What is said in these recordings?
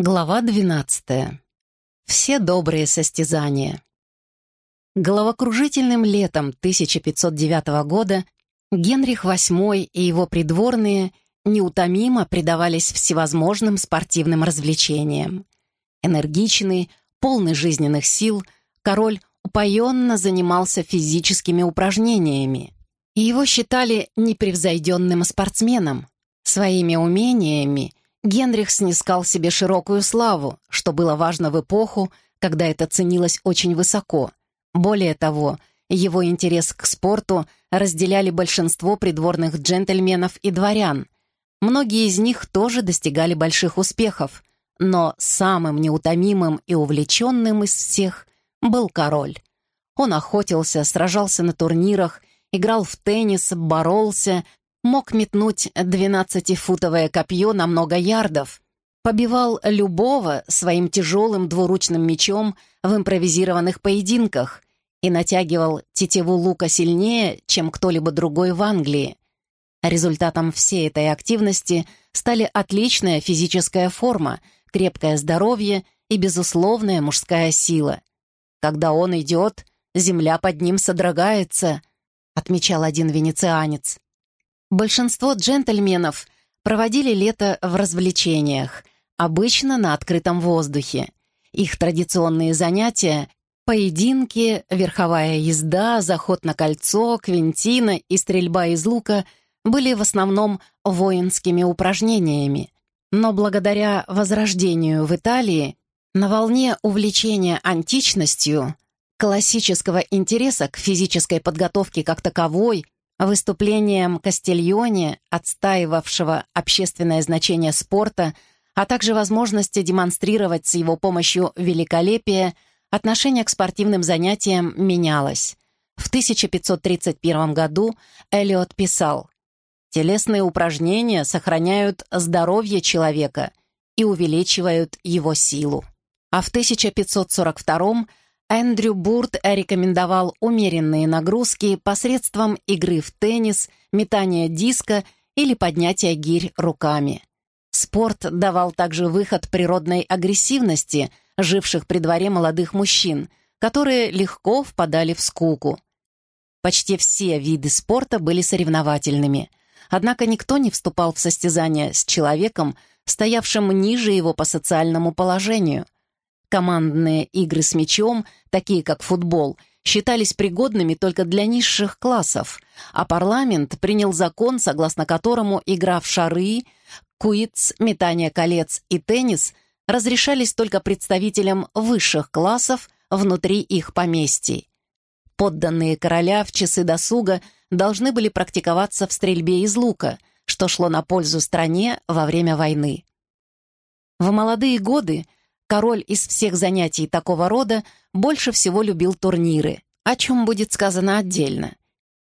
Глава 12. Все добрые состязания. Головокружительным летом 1509 года Генрих VIII и его придворные неутомимо предавались всевозможным спортивным развлечениям. Энергичный, полный жизненных сил, король упоенно занимался физическими упражнениями. И его считали непревзойденным спортсменом. Своими умениями Генрих снискал себе широкую славу, что было важно в эпоху, когда это ценилось очень высоко. Более того, его интерес к спорту разделяли большинство придворных джентльменов и дворян. Многие из них тоже достигали больших успехов, но самым неутомимым и увлеченным из всех был король. Он охотился, сражался на турнирах, играл в теннис, боролся, мог метнуть двенадцатифутовое копье на много ярдов, побивал любого своим тяжелым двуручным мечом в импровизированных поединках и натягивал тетиву лука сильнее, чем кто-либо другой в Англии. Результатом всей этой активности стали отличная физическая форма, крепкое здоровье и безусловная мужская сила. «Когда он идет, земля под ним содрогается», — отмечал один венецианец. Большинство джентльменов проводили лето в развлечениях, обычно на открытом воздухе. Их традиционные занятия — поединки, верховая езда, заход на кольцо, квинтина и стрельба из лука — были в основном воинскими упражнениями. Но благодаря возрождению в Италии на волне увлечения античностью, классического интереса к физической подготовке как таковой — Выступлением Кастильоне, отстаивавшего общественное значение спорта, а также возможности демонстрировать с его помощью великолепие, отношение к спортивным занятиям менялось. В 1531 году Эллиот писал «Телесные упражнения сохраняют здоровье человека и увеличивают его силу». А в 1542 Эндрю Бурт рекомендовал умеренные нагрузки посредством игры в теннис, метания диска или поднятия гирь руками. Спорт давал также выход природной агрессивности, живших при дворе молодых мужчин, которые легко впадали в скуку. Почти все виды спорта были соревновательными, однако никто не вступал в состязание с человеком, стоявшим ниже его по социальному положению – Командные игры с мячом, такие как футбол, считались пригодными только для низших классов, а парламент принял закон, согласно которому игра в шары, куиц, метание колец и теннис разрешались только представителям высших классов внутри их поместий. Подданные короля в часы досуга должны были практиковаться в стрельбе из лука, что шло на пользу стране во время войны. В молодые годы Король из всех занятий такого рода больше всего любил турниры, о чем будет сказано отдельно,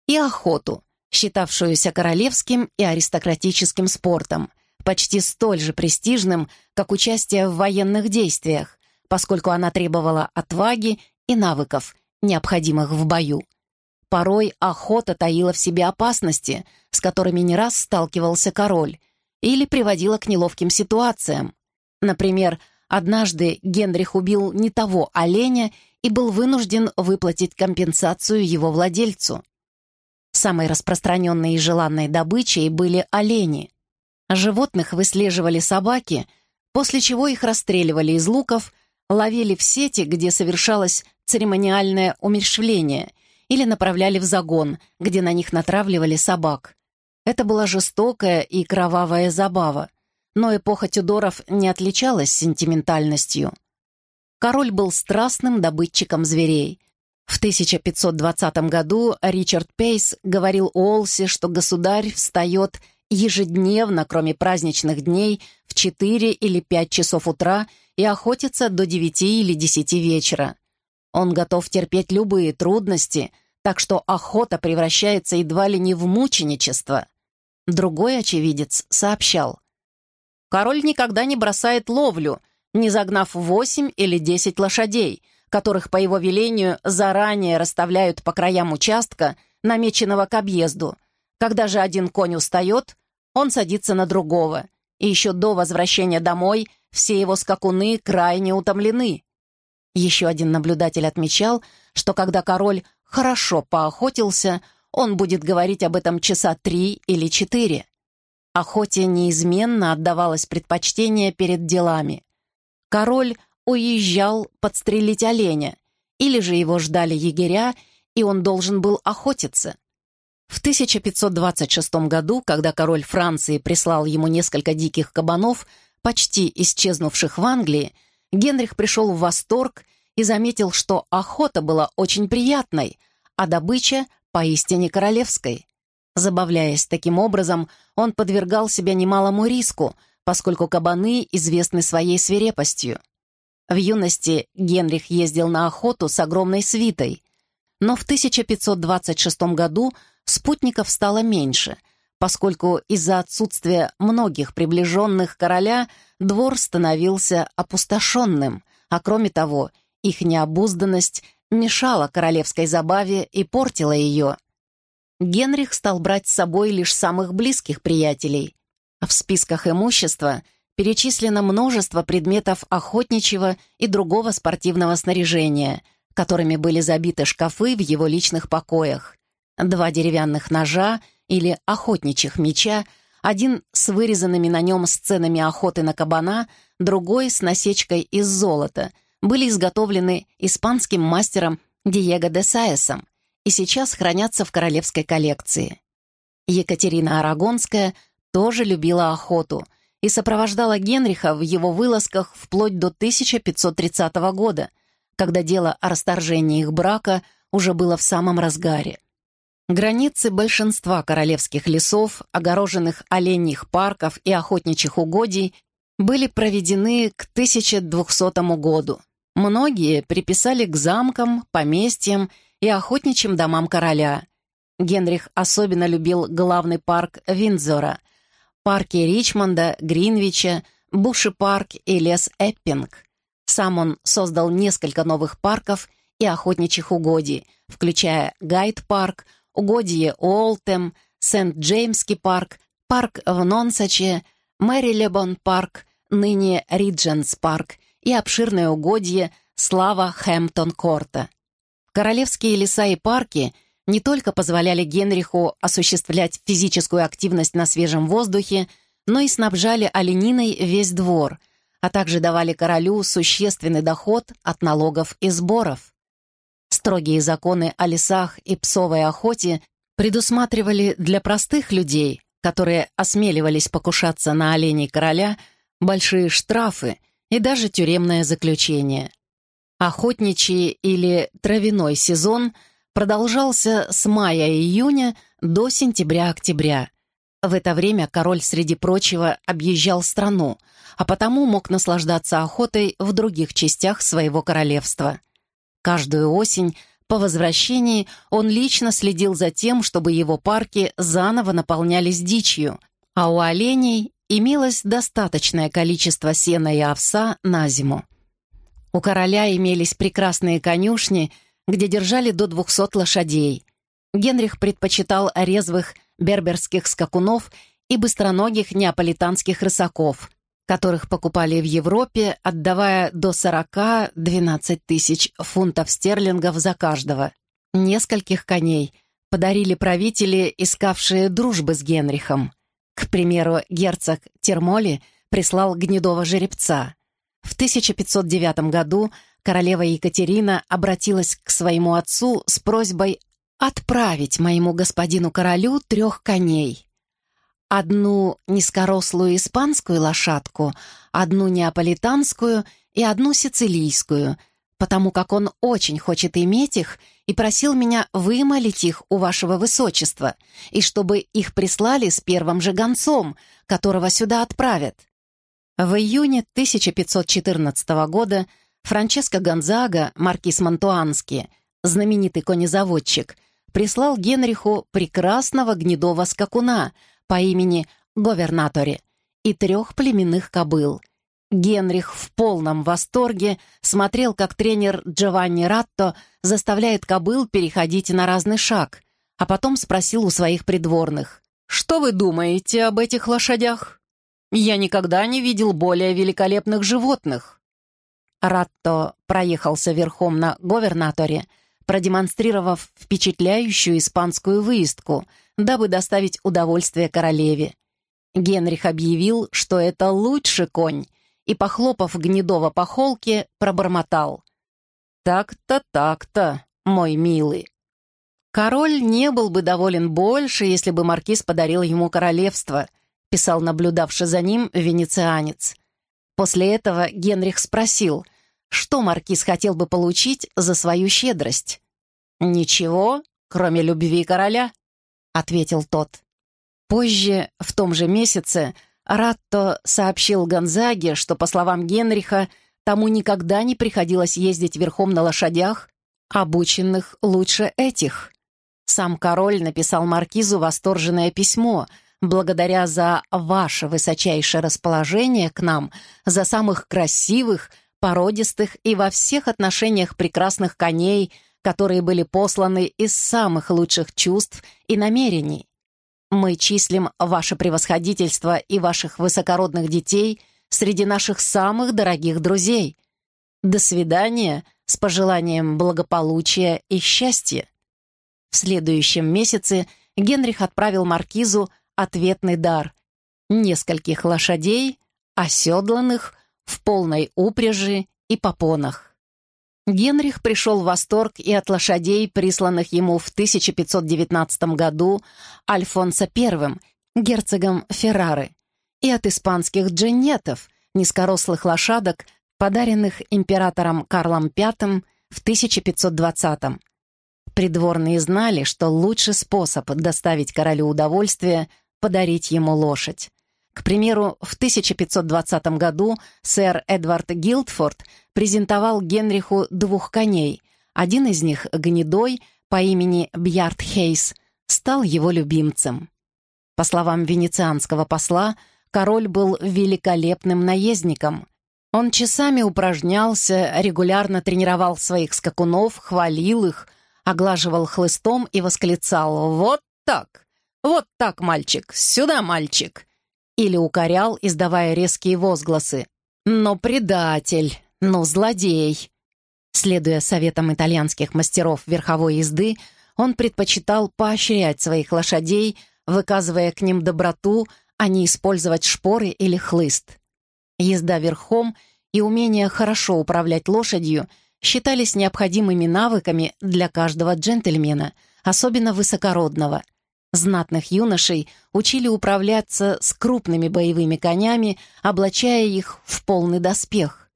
и охоту, считавшуюся королевским и аристократическим спортом, почти столь же престижным, как участие в военных действиях, поскольку она требовала отваги и навыков, необходимых в бою. Порой охота таила в себе опасности, с которыми не раз сталкивался король, или приводила к неловким ситуациям. Например, Однажды Генрих убил не того оленя и был вынужден выплатить компенсацию его владельцу. Самой распространенной и желанной добычей были олени. Животных выслеживали собаки, после чего их расстреливали из луков, ловили в сети, где совершалось церемониальное умерщвление, или направляли в загон, где на них натравливали собак. Это была жестокая и кровавая забава но эпоха Тюдоров не отличалась сентиментальностью. Король был страстным добытчиком зверей. В 1520 году Ричард Пейс говорил Олси, что государь встает ежедневно, кроме праздничных дней, в 4 или 5 часов утра и охотится до 9 или 10 вечера. Он готов терпеть любые трудности, так что охота превращается едва ли не в мученичество. Другой очевидец сообщал, Король никогда не бросает ловлю, не загнав восемь или десять лошадей, которых по его велению заранее расставляют по краям участка, намеченного к объезду. Когда же один конь устает, он садится на другого, и еще до возвращения домой все его скакуны крайне утомлены. Еще один наблюдатель отмечал, что когда король хорошо поохотился, он будет говорить об этом часа три или четыре. Охоте неизменно отдавалось предпочтение перед делами. Король уезжал подстрелить оленя, или же его ждали егеря, и он должен был охотиться. В 1526 году, когда король Франции прислал ему несколько диких кабанов, почти исчезнувших в Англии, Генрих пришел в восторг и заметил, что охота была очень приятной, а добыча поистине королевской. Забавляясь таким образом, он подвергал себя немалому риску, поскольку кабаны известны своей свирепостью. В юности Генрих ездил на охоту с огромной свитой, но в 1526 году спутников стало меньше, поскольку из-за отсутствия многих приближенных короля двор становился опустошенным, а кроме того, их необузданность мешала королевской забаве и портила ее. Генрих стал брать с собой лишь самых близких приятелей. В списках имущества перечислено множество предметов охотничьего и другого спортивного снаряжения — которыми были забиты шкафы в его личных покоях. Два деревянных ножа или охотничьих меча, один с вырезанными на нем сценами охоты на кабана, другой с насечкой из золота, были изготовлены испанским мастером Диего де Саесом и сейчас хранятся в королевской коллекции. Екатерина Арагонская тоже любила охоту и сопровождала Генриха в его вылазках вплоть до 1530 года, когда дело о расторжении их брака уже было в самом разгаре. Границы большинства королевских лесов, огороженных оленьих парков и охотничьих угодий, были проведены к 1200 году. Многие приписали к замкам, поместьям и охотничьим домам короля. Генрих особенно любил главный парк Виндзора, парки Ричмонда, Гринвича, Буши-парк и лес Эппинг. Сам он создал несколько новых парков и охотничьих угодий, включая Гайд-парк, угодье Уолтем, Сент-Джеймский парк, парк в Нонсаче, Мэрилебон-парк, ныне Ридженс-парк и обширное угодье Слава Хэмптон-Корта. Королевские леса и парки не только позволяли Генриху осуществлять физическую активность на свежем воздухе, но и снабжали олениной весь двор, а также давали королю существенный доход от налогов и сборов. Строгие законы о лесах и псовой охоте предусматривали для простых людей, которые осмеливались покушаться на оленей короля, большие штрафы и даже тюремное заключение. Охотничий или травяной сезон продолжался с мая-июня до сентября-октября. В это время король, среди прочего, объезжал страну, а потому мог наслаждаться охотой в других частях своего королевства. Каждую осень по возвращении он лично следил за тем, чтобы его парки заново наполнялись дичью, а у оленей имелось достаточное количество сена и овса на зиму. У короля имелись прекрасные конюшни, где держали до 200 лошадей. Генрих предпочитал резвых берберских скакунов и быстроногих неаполитанских рысаков, которых покупали в Европе, отдавая до 40-12 тысяч фунтов стерлингов за каждого. Нескольких коней подарили правители, искавшие дружбы с Генрихом. К примеру, герцог Термоли прислал гнедого жеребца. В 1509 году королева Екатерина обратилась к своему отцу с просьбой отправить моему господину королю трех коней. Одну низкорослую испанскую лошадку, одну неаполитанскую и одну сицилийскую, потому как он очень хочет иметь их и просил меня вымолить их у вашего высочества, и чтобы их прислали с первым же гонцом, которого сюда отправят. В июне 1514 года Франческо Гонзага, маркиз Монтуанский, знаменитый конезаводчик, прислал Генриху прекрасного гнедого скакуна — по имени Говернатори и трех племенных кобыл. Генрих в полном восторге смотрел, как тренер Джованни Ратто заставляет кобыл переходить на разный шаг, а потом спросил у своих придворных, «Что вы думаете об этих лошадях?» Я никогда не видел более великолепных животных». Ратто проехался верхом на говернаторе, продемонстрировав впечатляющую испанскую выездку, дабы доставить удовольствие королеве. Генрих объявил, что это лучший конь, и, похлопав Гнедова по холке, пробормотал. «Так-то, так-то, мой милый». Король не был бы доволен больше, если бы маркиз подарил ему королевство, писал наблюдавший за ним венецианец. После этого Генрих спросил, что маркиз хотел бы получить за свою щедрость. «Ничего, кроме любви короля», — ответил тот. Позже, в том же месяце, Ратто сообщил Гонзаге, что, по словам Генриха, тому никогда не приходилось ездить верхом на лошадях, обученных лучше этих. Сам король написал маркизу восторженное письмо, благодаря за ваше высочайшее расположение к нам, за самых красивых, породистых и во всех отношениях прекрасных коней, которые были посланы из самых лучших чувств и намерений. Мы числим ваше превосходительство и ваших высокородных детей среди наших самых дорогих друзей. До свидания с пожеланием благополучия и счастья. В следующем месяце Генрих отправил маркизу ответный дар — нескольких лошадей, оседланных, в полной упряжи и попонах. Генрих пришел в восторг и от лошадей, присланных ему в 1519 году Альфонсо I, герцогом Феррары, и от испанских дженнетов, низкорослых лошадок, подаренных императором Карлом V в 1520 -м. Придворные знали, что лучший способ доставить королю удовольствие — подарить ему лошадь. К примеру, в 1520 году сэр Эдвард Гилдфорд презентовал Генриху двух коней. Один из них, гнедой, по имени Бьярд Хейс, стал его любимцем. По словам венецианского посла, король был великолепным наездником. Он часами упражнялся, регулярно тренировал своих скакунов, хвалил их, оглаживал хлыстом и восклицал «Вот так! Вот так, мальчик! Сюда, мальчик!» или укорял, издавая резкие возгласы. «Но предатель! но злодей!» Следуя советам итальянских мастеров верховой езды, он предпочитал поощрять своих лошадей, выказывая к ним доброту, а не использовать шпоры или хлыст. Езда верхом и умение хорошо управлять лошадью считались необходимыми навыками для каждого джентльмена, особенно высокородного – Знатных юношей учили управляться с крупными боевыми конями, облачая их в полный доспех.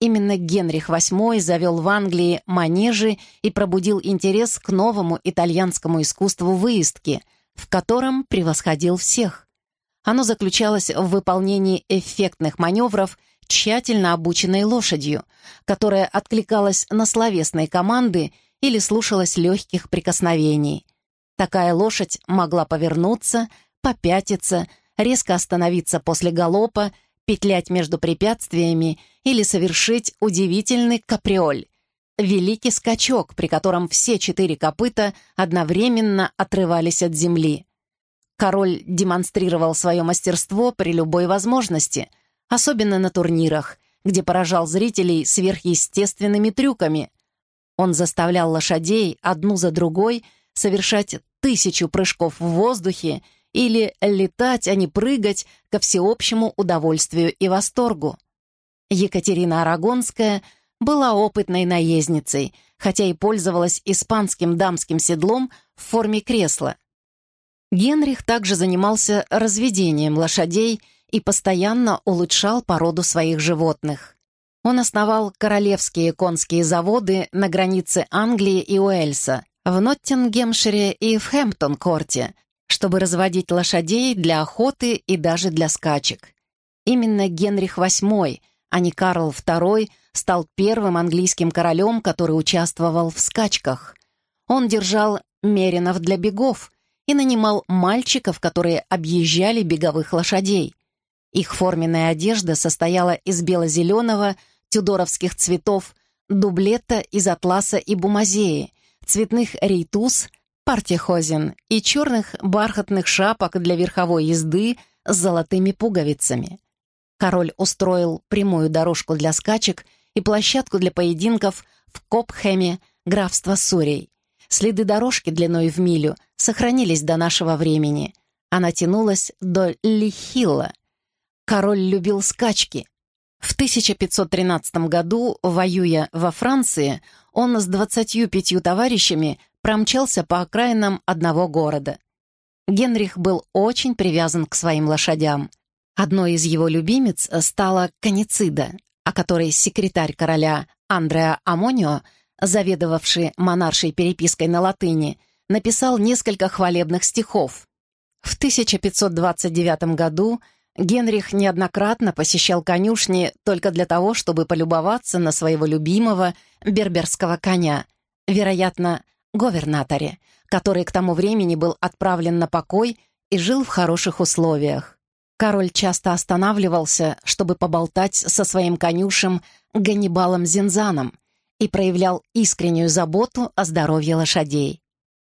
Именно Генрих VIII завел в Англии манежи и пробудил интерес к новому итальянскому искусству выездки, в котором превосходил всех. Оно заключалось в выполнении эффектных маневров, тщательно обученной лошадью, которая откликалась на словесные команды или слушалась легких прикосновений – Такая лошадь могла повернуться, попятиться, резко остановиться после галопа, петлять между препятствиями или совершить удивительный каприоль. Великий скачок, при котором все четыре копыта одновременно отрывались от земли. Король демонстрировал свое мастерство при любой возможности, особенно на турнирах, где поражал зрителей сверхъестественными трюками. Он заставлял лошадей одну за другой совершать тысячу прыжков в воздухе или летать, а не прыгать ко всеобщему удовольствию и восторгу. Екатерина Арагонская была опытной наездницей, хотя и пользовалась испанским дамским седлом в форме кресла. Генрих также занимался разведением лошадей и постоянно улучшал породу своих животных. Он основал королевские конские заводы на границе Англии и Уэльса, в Ноттингемшире и в Хэмптон-корте, чтобы разводить лошадей для охоты и даже для скачек. Именно Генрих VIII, а не Карл II, стал первым английским королем, который участвовал в скачках. Он держал меринов для бегов и нанимал мальчиков, которые объезжали беговых лошадей. Их форменная одежда состояла из бело-зеленого, тюдоровских цветов, дублета из атласа и бумазеи, цветных рейтуз, партихозин и черных бархатных шапок для верховой езды, с золотыми пуговицами. Король устроил прямую дорожку для скачек и площадку для поединков в Копхэме, графство Сурей. Следы дорожки длиной в милю сохранились до нашего времени. Она тянулась до Лихилла. Король любил скачки. В 1513 году, воюя во Франции, он с 25 товарищами промчался по окраинам одного города. Генрих был очень привязан к своим лошадям. Одной из его любимец стала Каницида, о которой секретарь короля Андреа Амонио, заведовавший монаршей перепиской на латыни, написал несколько хвалебных стихов. В 1529 году Генрих неоднократно посещал конюшни только для того, чтобы полюбоваться на своего любимого берберского коня, вероятно, говернаторе, который к тому времени был отправлен на покой и жил в хороших условиях. Король часто останавливался, чтобы поболтать со своим конюшем Ганнибалом Зинзаном и проявлял искреннюю заботу о здоровье лошадей.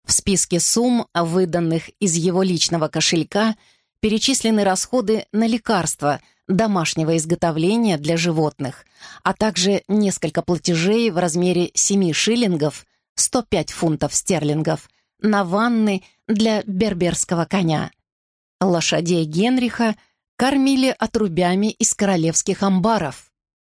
В списке сумм, выданных из его личного кошелька, перечислены расходы на лекарства домашнего изготовления для животных, а также несколько платежей в размере 7 шиллингов, 105 фунтов стерлингов, на ванны для берберского коня. Лошадей Генриха кормили отрубями из королевских амбаров.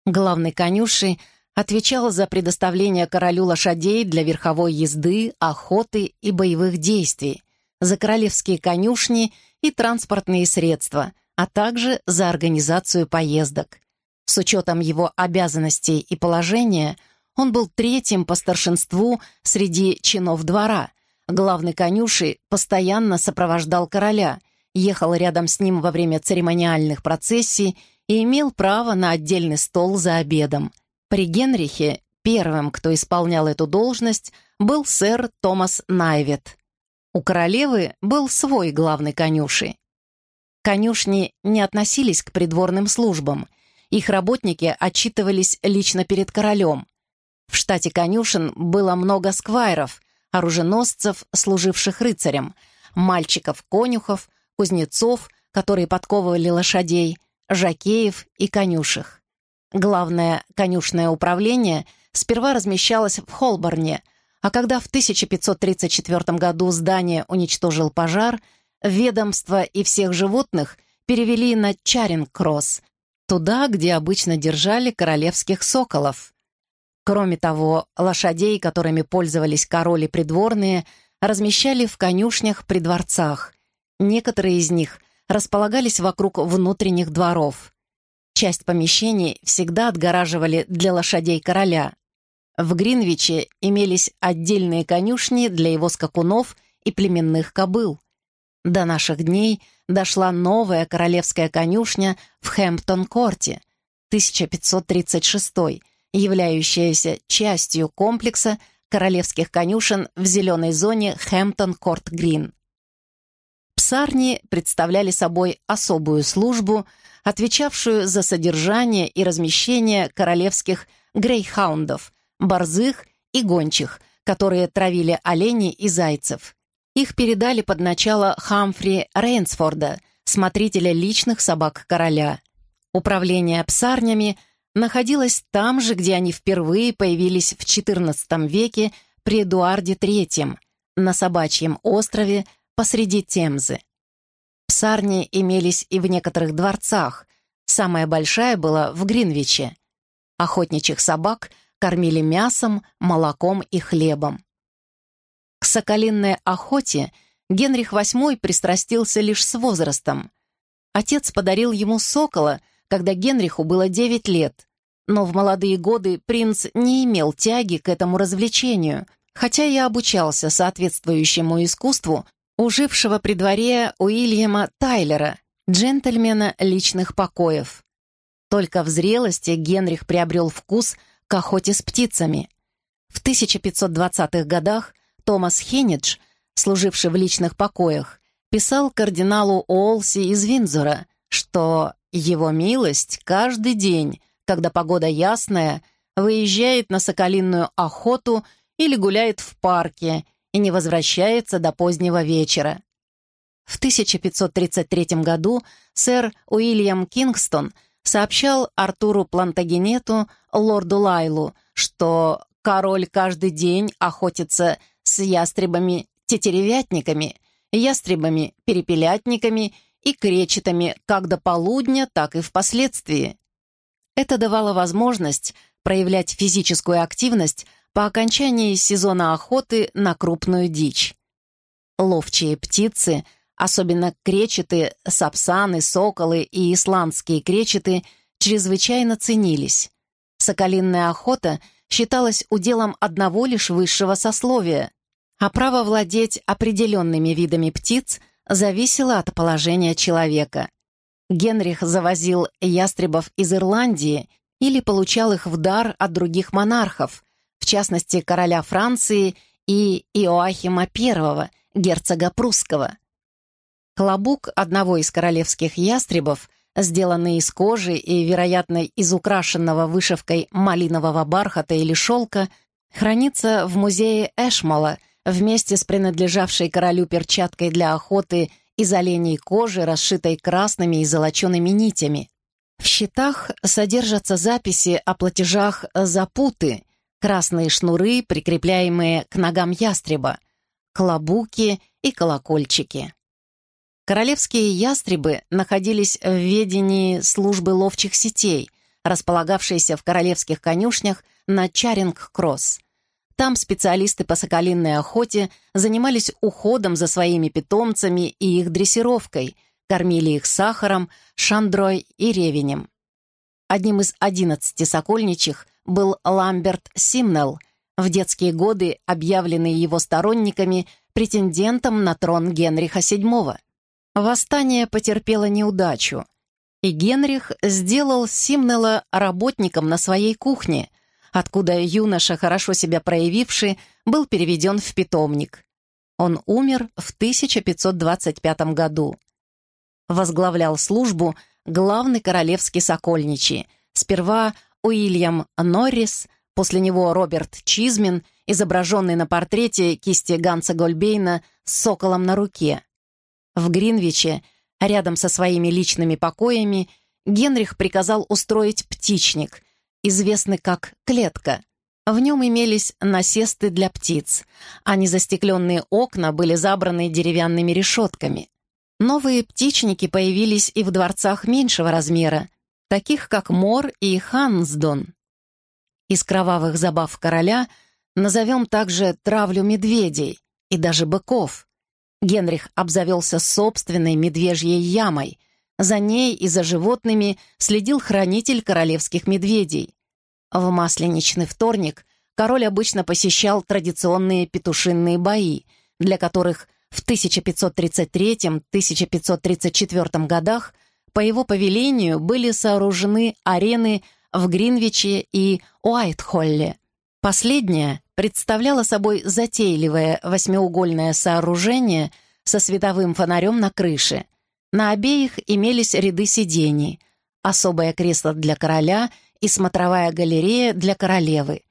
Главный конюший отвечал за предоставление королю лошадей для верховой езды, охоты и боевых действий, за королевские конюшни и транспортные средства, а также за организацию поездок. С учетом его обязанностей и положения, он был третьим по старшинству среди чинов двора. Главный конюший постоянно сопровождал короля, ехал рядом с ним во время церемониальных процессий и имел право на отдельный стол за обедом. При Генрихе первым, кто исполнял эту должность, был сэр Томас Найвет. У королевы был свой главный конюший. Конюшни не относились к придворным службам. Их работники отчитывались лично перед королем. В штате конюшен было много сквайров, оруженосцев, служивших рыцарям, мальчиков-конюхов, кузнецов, которые подковывали лошадей, жакеев и конюших. Главное конюшное управление сперва размещалось в Холборне, а когда в 1534 году здание уничтожил пожар, ведомство и всех животных перевели на Чаринг-Кросс, туда, где обычно держали королевских соколов. Кроме того, лошадей, которыми пользовались короли придворные, размещали в конюшнях при дворцах. Некоторые из них располагались вокруг внутренних дворов. Часть помещений всегда отгораживали для лошадей короля. В Гринвиче имелись отдельные конюшни для его скакунов и племенных кобыл. До наших дней дошла новая королевская конюшня в Хэмптон-Корте, 1536 являющаяся частью комплекса королевских конюшен в зеленой зоне Хэмптон-Корт-Грин. Псарни представляли собой особую службу, отвечавшую за содержание и размещение королевских грейхаундов, борзых и гончих, которые травили оленей и зайцев. Их передали под начало Хамфри Рейнсфорда, смотрителя личных собак короля. Управление псарнями находилось там же, где они впервые появились в XIV веке при Эдуарде III, на Собачьем острове посреди Темзы. Псарни имелись и в некоторых дворцах. Самая большая была в Гринвиче. Охотничьих собак кормили мясом, молоком и хлебом. К соколинной охоте Генрих VIII пристрастился лишь с возрастом. Отец подарил ему сокола, когда Генриху было 9 лет, но в молодые годы принц не имел тяги к этому развлечению, хотя и обучался соответствующему искусству у при дворе Уильяма Тайлера, джентльмена личных покоев. Только в зрелости Генрих приобрел вкус к охоте с птицами. В 1520-х годах Томас Хеннидж, служивший в личных покоях, писал кардиналу Олси из Виндзора, что его милость каждый день, когда погода ясная, выезжает на соколиную охоту или гуляет в парке и не возвращается до позднего вечера. В 1533 году сэр Уильям Кингстон сообщал Артуру Плантагенету, лорду Лайлу, что король каждый день охотится с ястребами-тетеревятниками, ястребами-перепелятниками и кречетами как до полудня, так и впоследствии. Это давало возможность проявлять физическую активность по окончании сезона охоты на крупную дичь. Ловчие птицы, особенно кречеты, сапсаны, соколы и исландские кречеты, чрезвычайно ценились. Соколинная охота считалась уделом одного лишь высшего сословия, а право владеть определенными видами птиц зависело от положения человека. Генрих завозил ястребов из Ирландии или получал их в дар от других монархов, в частности, короля Франции и Иоахима I, герцога прусского. Клобук одного из королевских ястребов, сделанный из кожи и, вероятно, из украшенного вышивкой малинового бархата или шелка, хранится в музее Эшмола вместе с принадлежавшей королю перчаткой для охоты из оленей кожи, расшитой красными и золочеными нитями. В счетах содержатся записи о платежах за путы, красные шнуры, прикрепляемые к ногам ястреба, клобуки и колокольчики. Королевские ястребы находились в ведении службы ловчих сетей, располагавшейся в королевских конюшнях на Чаринг-Кросс. Там специалисты по соколинной охоте занимались уходом за своими питомцами и их дрессировкой – кормили их сахаром, шандрой и ревенем. Одним из одиннадцати сокольничих был Ламберт Симнелл, в детские годы объявленный его сторонниками претендентом на трон Генриха VII. Восстание потерпело неудачу, и Генрих сделал Симнелла работником на своей кухне, откуда юноша, хорошо себя проявивший, был переведен в питомник. Он умер в 1525 году возглавлял службу главный королевский сокольничий, сперва Уильям Норрис, после него Роберт Чизмин, изображенный на портрете кисти Ганса Гольбейна с соколом на руке. В Гринвиче, рядом со своими личными покоями, Генрих приказал устроить птичник, известный как «клетка». В нем имелись насесты для птиц, а незастекленные окна были забраны деревянными решетками. Новые птичники появились и в дворцах меньшего размера, таких как Мор и Хансдон. Из кровавых забав короля назовем также травлю медведей и даже быков. Генрих обзавелся собственной медвежьей ямой. За ней и за животными следил хранитель королевских медведей. В масленичный вторник король обычно посещал традиционные петушинные бои, для которых в 1533-1534 годах по его повелению были сооружены арены в Гринвиче и Уайтхолле. Последняя представляла собой затейливое восьмиугольное сооружение со световым фонарем на крыше. На обеих имелись ряды сидений, особое кресло для короля и смотровая галерея для королевы.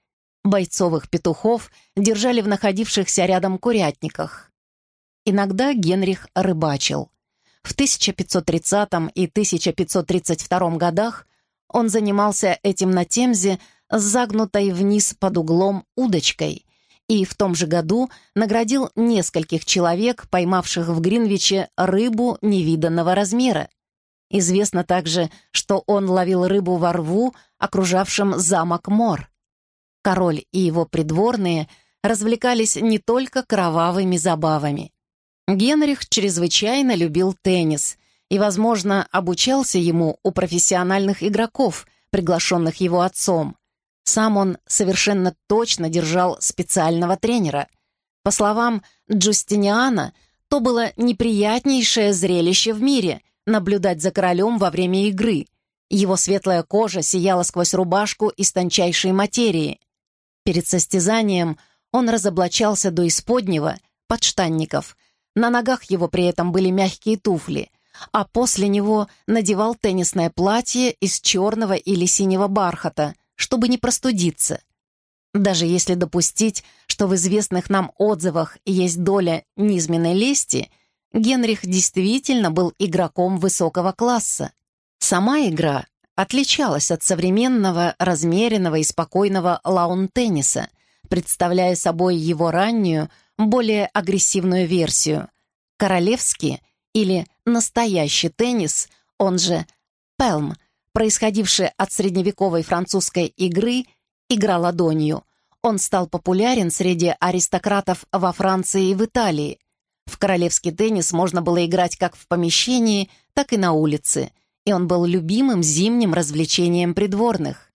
Бойцовых петухов держали в находившихся рядом курятниках. Иногда Генрих рыбачил. В 1530 и 1532 годах он занимался этим на Темзе с загнутой вниз под углом удочкой и в том же году наградил нескольких человек, поймавших в Гринвиче рыбу невиданного размера. Известно также, что он ловил рыбу во рву, окружавшем замок Мор. Король и его придворные развлекались не только кровавыми забавами. Генрих чрезвычайно любил теннис и, возможно, обучался ему у профессиональных игроков, приглашенных его отцом. Сам он совершенно точно держал специального тренера. По словам Джустиниана, то было неприятнейшее зрелище в мире — наблюдать за королем во время игры. Его светлая кожа сияла сквозь рубашку из тончайшей материи. Перед состязанием он разоблачался до исподнего, подштанников, на ногах его при этом были мягкие туфли, а после него надевал теннисное платье из черного или синего бархата, чтобы не простудиться. Даже если допустить, что в известных нам отзывах есть доля низменной лести, Генрих действительно был игроком высокого класса. Сама игра отличалась от современного, размеренного и спокойного лаун-тенниса, представляя собой его раннюю, более агрессивную версию. Королевский или настоящий теннис, он же пелм, происходивший от средневековой французской игры «игра ладонью», он стал популярен среди аристократов во Франции и в Италии. В королевский теннис можно было играть как в помещении, так и на улице, и он был любимым зимним развлечением придворных.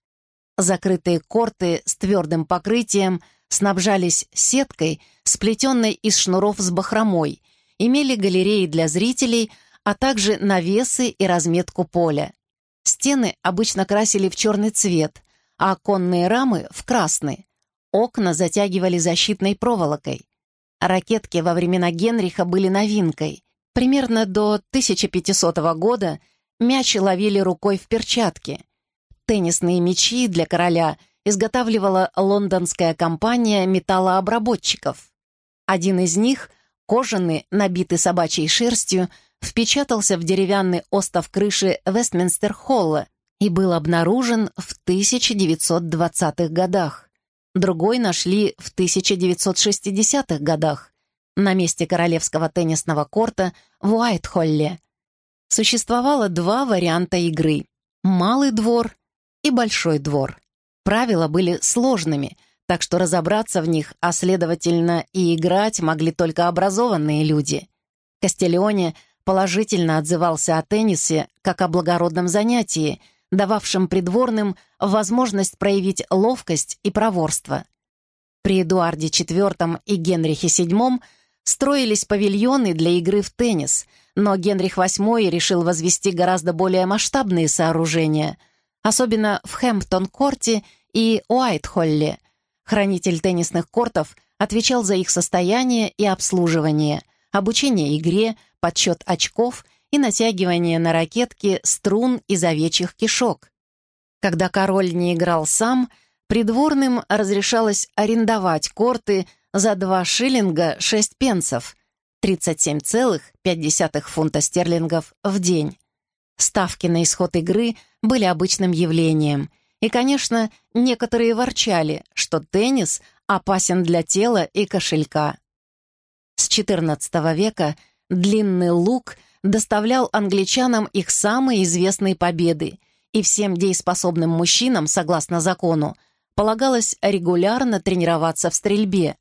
Закрытые корты с твердым покрытием снабжались сеткой, сплетенной из шнуров с бахромой, имели галереи для зрителей, а также навесы и разметку поля. Стены обычно красили в черный цвет, а оконные рамы — в красный. Окна затягивали защитной проволокой. Ракетки во времена Генриха были новинкой. Примерно до 1500 года мяч ловили рукой в перчатке. Теннисные мячи для короля изготавливала лондонская компания металлообработчиков. Один из них, кожаный, набитый собачьей шерстью, впечатался в деревянный остов крыши Вестминстер-Холла и был обнаружен в 1920-х годах. Другой нашли в 1960-х годах на месте королевского теннисного корта в Уайтхолле. Существовало два варианта игры — малый двор и большой двор. Правила были сложными, так что разобраться в них, а следовательно и играть могли только образованные люди. Кастильоне положительно отзывался о теннисе как о благородном занятии — дававшим придворным возможность проявить ловкость и проворство. При Эдуарде IV и Генрихе VII строились павильоны для игры в теннис, но Генрих VIII решил возвести гораздо более масштабные сооружения, особенно в Хэмптон-корте и Уайтхолле. Хранитель теннисных кортов отвечал за их состояние и обслуживание, обучение игре, подсчет очков — и натягивание на ракетки струн из овечьих кишок. Когда король не играл сам, придворным разрешалось арендовать корты за 2 шиллинга 6 пенсов, 37,5 фунта стерлингов в день. Ставки на исход игры были обычным явлением, и, конечно, некоторые ворчали, что теннис опасен для тела и кошелька. С XIV века длинный лук доставлял англичанам их самые известные победы, и всем дееспособным мужчинам, согласно закону, полагалось регулярно тренироваться в стрельбе.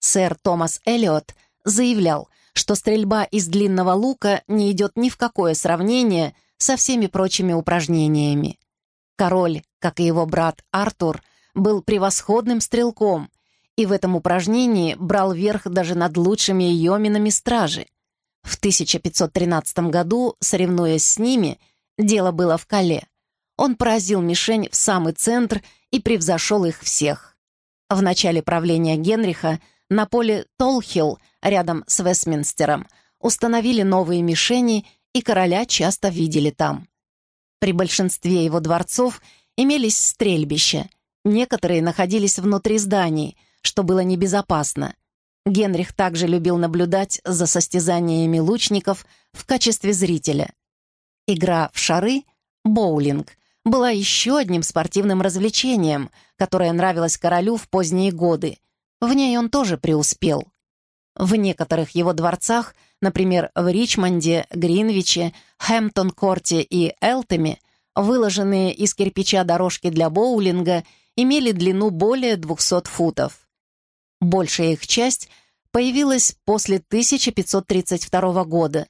Сэр Томас Эллиот заявлял, что стрельба из длинного лука не идет ни в какое сравнение со всеми прочими упражнениями. Король, как и его брат Артур, был превосходным стрелком и в этом упражнении брал верх даже над лучшими йоминами стражи — в 1513 году, соревнуясь с ними, дело было в Кале. Он поразил мишень в самый центр и превзошел их всех. В начале правления Генриха на поле Толхилл, рядом с Вестминстером, установили новые мишени, и короля часто видели там. При большинстве его дворцов имелись стрельбища, некоторые находились внутри зданий, что было небезопасно — Генрих также любил наблюдать за состязаниями лучников в качестве зрителя. Игра в шары, боулинг, была еще одним спортивным развлечением, которое нравилось королю в поздние годы. В ней он тоже преуспел. В некоторых его дворцах, например, в Ричмонде, Гринвиче, Хэмптон-Корте и Элтеме, выложенные из кирпича дорожки для боулинга имели длину более 200 футов. Большая их часть появилась после 1532 года.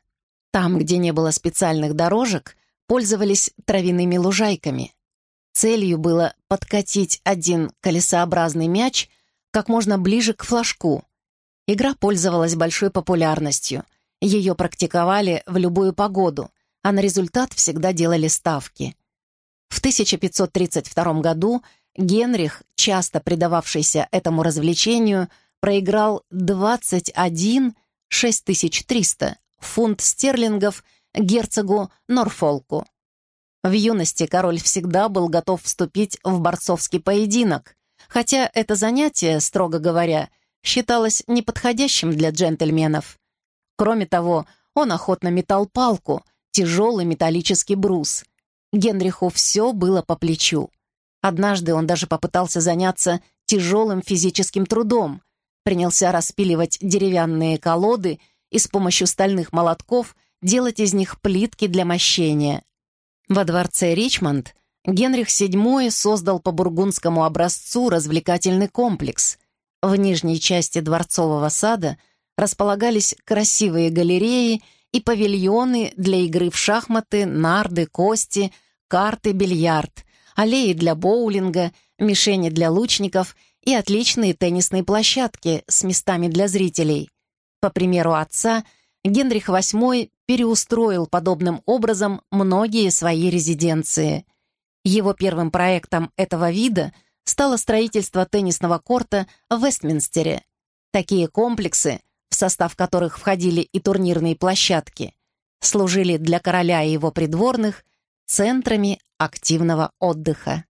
Там, где не было специальных дорожек, пользовались травяными лужайками. Целью было подкатить один колесообразный мяч как можно ближе к флажку. Игра пользовалась большой популярностью. Ее практиковали в любую погоду, а на результат всегда делали ставки. В 1532 году Генрих, часто предававшийся этому развлечению, проиграл 21 6300 фунт стерлингов герцогу Норфолку. В юности король всегда был готов вступить в борцовский поединок, хотя это занятие, строго говоря, считалось неподходящим для джентльменов. Кроме того, Он охотно метал палку, тяжелый металлический брус. Генриху все было по плечу. Однажды он даже попытался заняться тяжелым физическим трудом, принялся распиливать деревянные колоды и с помощью стальных молотков делать из них плитки для мощения. Во дворце Ричмонд Генрих VII создал по бургундскому образцу развлекательный комплекс. В нижней части дворцового сада располагались красивые галереи и павильоны для игры в шахматы, нарды, кости, карты, бильярд, аллеи для боулинга, мишени для лучников и отличные теннисные площадки с местами для зрителей. По примеру отца, Генрих VIII переустроил подобным образом многие свои резиденции. Его первым проектом этого вида стало строительство теннисного корта в Вестминстере. Такие комплексы, в состав которых входили и турнирные площадки, служили для короля и его придворных центрами активного отдыха.